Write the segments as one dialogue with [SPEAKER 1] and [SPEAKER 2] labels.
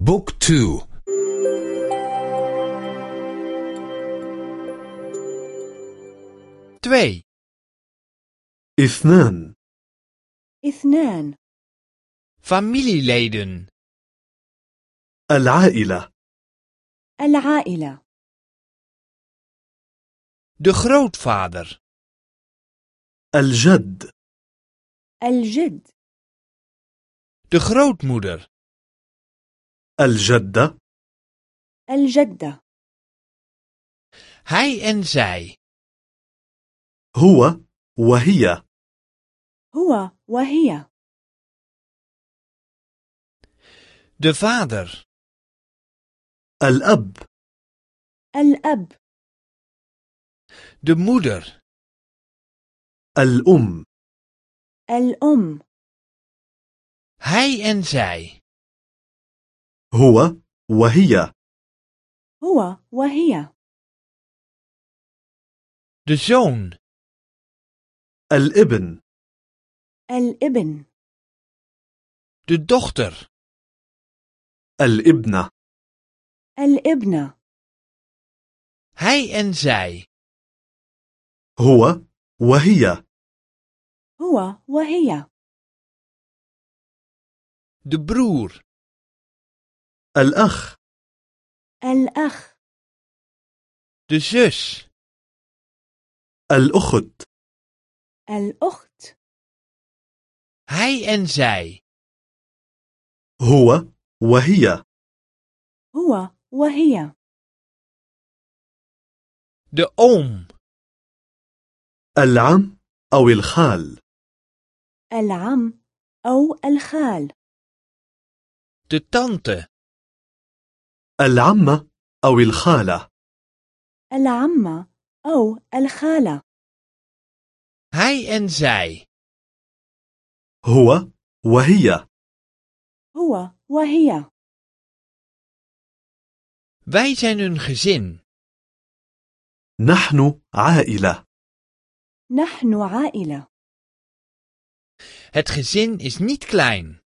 [SPEAKER 1] book two.
[SPEAKER 2] twee
[SPEAKER 3] اثنان.
[SPEAKER 4] اثنان.
[SPEAKER 2] familieleden
[SPEAKER 3] العائلة.
[SPEAKER 4] العائلة.
[SPEAKER 2] de grootvader
[SPEAKER 3] الجد.
[SPEAKER 4] الجد.
[SPEAKER 2] دو خروت مودر
[SPEAKER 3] الجدة
[SPEAKER 4] الجدة
[SPEAKER 2] hij en zij.
[SPEAKER 3] هو وهي.
[SPEAKER 4] هو وهي.
[SPEAKER 2] De vader.
[SPEAKER 3] الأب.
[SPEAKER 4] الأب.
[SPEAKER 2] De moeder.
[SPEAKER 3] الأم.
[SPEAKER 4] الأم.
[SPEAKER 2] Hij en zij.
[SPEAKER 3] هو وهي.
[SPEAKER 4] هو وهي.
[SPEAKER 2] De zoon
[SPEAKER 3] الابن.
[SPEAKER 4] الابن.
[SPEAKER 2] De dochter
[SPEAKER 3] الابنة
[SPEAKER 4] الابنة
[SPEAKER 2] hij en zij.
[SPEAKER 3] هو وهي.
[SPEAKER 4] هو وهي.
[SPEAKER 2] De broer.
[SPEAKER 3] الأخ.
[SPEAKER 4] الأخ.
[SPEAKER 2] de zus
[SPEAKER 3] الأخت.
[SPEAKER 4] الأخت.
[SPEAKER 2] hij en zij
[SPEAKER 3] هو وهي.
[SPEAKER 4] هو وهي.
[SPEAKER 2] De oom
[SPEAKER 3] العم أو الخال.
[SPEAKER 4] العم أو الخال.
[SPEAKER 2] De tante.
[SPEAKER 3] العمة أو الخالة.
[SPEAKER 4] العمة أو الخالة.
[SPEAKER 2] hij en zij
[SPEAKER 3] هو وهي.
[SPEAKER 4] هو وهي.
[SPEAKER 2] wij zijn een gezin
[SPEAKER 3] نحن عائلة.
[SPEAKER 4] نحن عائلة.
[SPEAKER 2] het gezin is niet klein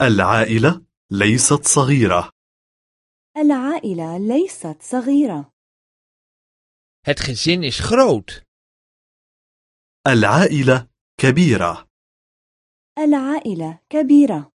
[SPEAKER 3] العائلة ليست صغيرة.
[SPEAKER 4] العائلة ليست صغيرة.
[SPEAKER 2] Het gezin is groot.
[SPEAKER 3] العائلة كبيرة.
[SPEAKER 4] العائلة كبيرة.